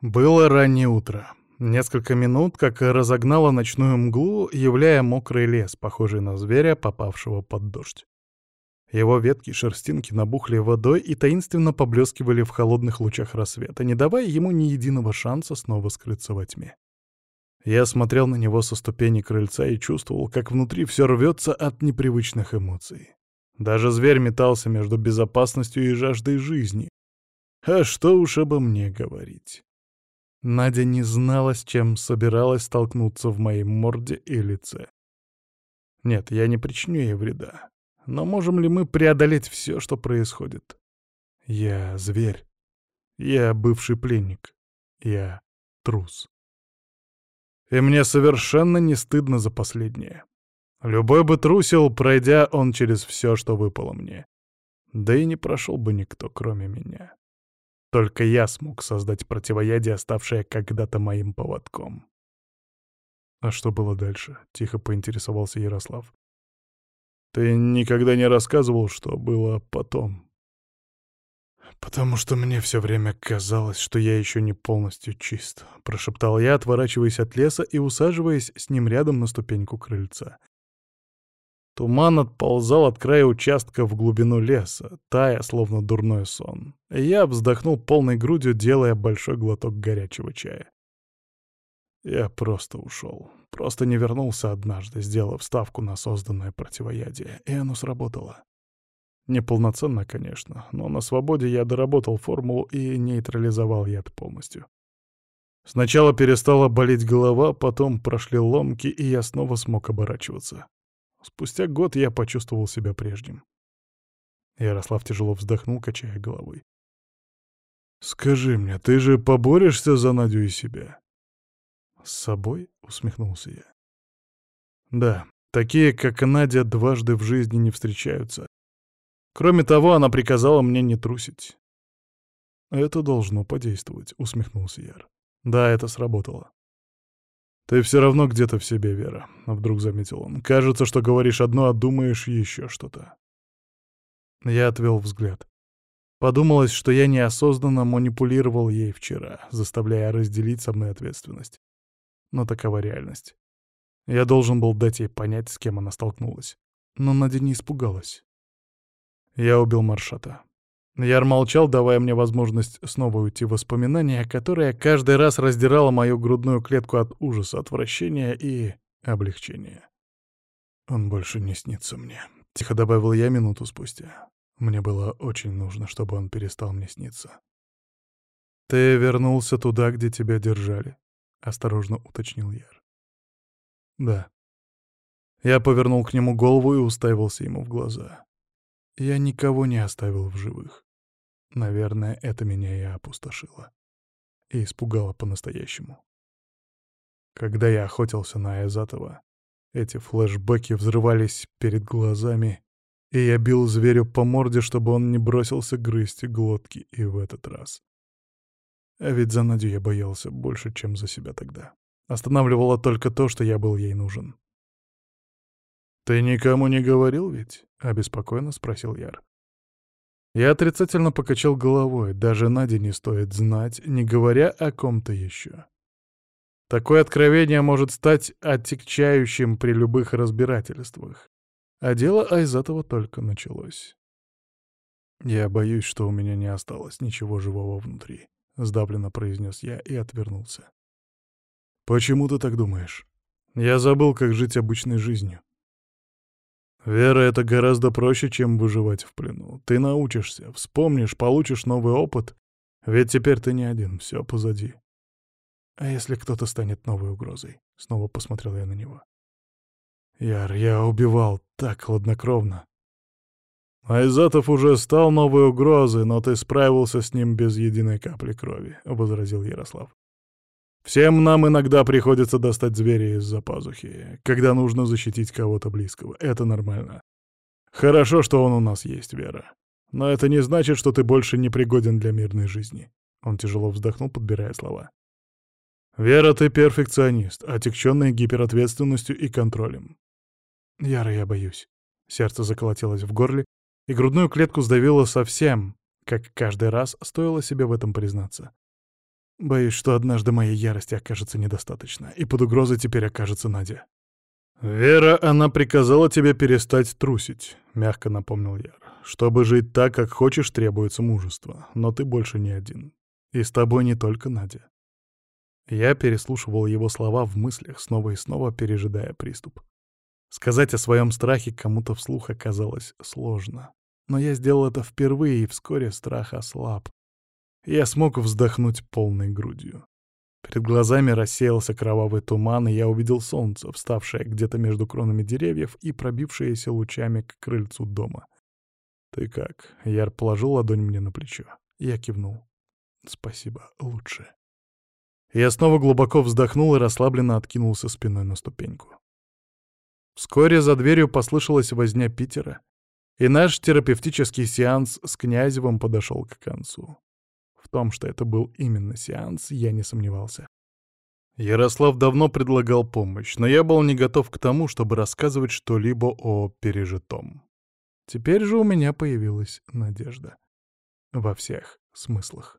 Было раннее утро. Несколько минут, как разогнало ночную мглу, являя мокрый лес, похожий на зверя, попавшего под дождь. Его ветки шерстинки набухли водой и таинственно поблескивали в холодных лучах рассвета, не давая ему ни единого шанса снова скрыться во тьме. Я смотрел на него со ступени крыльца и чувствовал, как внутри все рвется от непривычных эмоций. Даже зверь метался между безопасностью и жаждой жизни. А что уж обо мне говорить. Надя не знала, с чем собиралась столкнуться в моей морде и лице. Нет, я не причиню ей вреда. Но можем ли мы преодолеть все, что происходит? Я зверь. Я бывший пленник. Я трус. И мне совершенно не стыдно за последнее. Любой бы трусил, пройдя он через все, что выпало мне. Да и не прошел бы никто, кроме меня. Только я смог создать противоядие, оставшее когда-то моим поводком. А что было дальше? Тихо поинтересовался Ярослав. Ты никогда не рассказывал, что было потом. Потому что мне все время казалось, что я еще не полностью чист, прошептал я, отворачиваясь от леса и усаживаясь с ним рядом на ступеньку крыльца. Туман отползал от края участка в глубину леса, тая, словно дурной сон. Я вздохнул полной грудью, делая большой глоток горячего чая. Я просто ушел. Просто не вернулся однажды, сделав ставку на созданное противоядие, и оно сработало. Неполноценно, конечно, но на свободе я доработал формулу и нейтрализовал яд полностью. Сначала перестала болеть голова, потом прошли ломки, и я снова смог оборачиваться. Спустя год я почувствовал себя прежним. Ярослав тяжело вздохнул, качая головой. «Скажи мне, ты же поборешься за Надю и себя?» «С собой?» — усмехнулся я. «Да, такие, как Надя, дважды в жизни не встречаются. Кроме того, она приказала мне не трусить». «Это должно подействовать», — усмехнулся Яр. «Да, это сработало. «Ты все равно где-то в себе, Вера», — вдруг заметил он. «Кажется, что говоришь одно, а думаешь еще что-то». Я отвел взгляд. Подумалось, что я неосознанно манипулировал ей вчера, заставляя разделить со мной ответственность. Но такова реальность. Я должен был дать ей понять, с кем она столкнулась. Но Надя не испугалась. Я убил Маршата. Яр молчал, давая мне возможность снова уйти в воспоминания, которое каждый раз раздирало мою грудную клетку от ужаса, отвращения и облегчения. «Он больше не снится мне», — тихо добавил я минуту спустя. Мне было очень нужно, чтобы он перестал мне сниться. «Ты вернулся туда, где тебя держали?» — осторожно уточнил Яр. «Да». Я повернул к нему голову и уставился ему в глаза. Я никого не оставил в живых. Наверное, это меня и опустошило. И испугало по-настоящему. Когда я охотился на Айзатова, эти флешбеки взрывались перед глазами, и я бил зверю по морде, чтобы он не бросился грызть глотки и в этот раз. А ведь за Надю я боялся больше, чем за себя тогда. Останавливало только то, что я был ей нужен. «Ты никому не говорил ведь?» — обеспокоенно спросил Яр. Я отрицательно покачал головой, даже Наде не стоит знать, не говоря о ком-то еще. Такое откровение может стать отягчающим при любых разбирательствах. А дело Айзатова только началось. «Я боюсь, что у меня не осталось ничего живого внутри», — сдавленно произнес я и отвернулся. «Почему ты так думаешь? Я забыл, как жить обычной жизнью. Вера — это гораздо проще, чем выживать в плену. Ты научишься, вспомнишь, получишь новый опыт. Ведь теперь ты не один, все позади. А если кто-то станет новой угрозой? Снова посмотрел я на него. Яр, я убивал так хладнокровно. Айзатов уже стал новой угрозой, но ты справился с ним без единой капли крови, — возразил Ярослав. Всем нам иногда приходится достать зверя из-за пазухи, когда нужно защитить кого-то близкого. Это нормально. Хорошо, что он у нас есть, Вера. Но это не значит, что ты больше не пригоден для мирной жизни. Он тяжело вздохнул, подбирая слова. Вера, ты перфекционист, отягченный гиперответственностью и контролем. Яра, я боюсь. Сердце заколотилось в горле, и грудную клетку сдавило совсем, как каждый раз стоило себе в этом признаться. Боюсь, что однажды моей ярости окажется недостаточно, и под угрозой теперь окажется Надя. «Вера, она приказала тебе перестать трусить», — мягко напомнил Яр. «Чтобы жить так, как хочешь, требуется мужество, но ты больше не один. И с тобой не только Надя». Я переслушивал его слова в мыслях, снова и снова пережидая приступ. Сказать о своем страхе кому-то вслух оказалось сложно. Но я сделал это впервые, и вскоре страх ослаб. Я смог вздохнуть полной грудью. Перед глазами рассеялся кровавый туман, и я увидел солнце, вставшее где-то между кронами деревьев и пробившееся лучами к крыльцу дома. «Ты как?» — Яр положил ладонь мне на плечо. Я кивнул. «Спасибо, лучше». Я снова глубоко вздохнул и расслабленно откинулся спиной на ступеньку. Вскоре за дверью послышалась возня Питера, и наш терапевтический сеанс с Князевым подошел к концу. В том, что это был именно сеанс, я не сомневался. Ярослав давно предлагал помощь, но я был не готов к тому, чтобы рассказывать что-либо о пережитом. Теперь же у меня появилась надежда. Во всех смыслах.